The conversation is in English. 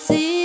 see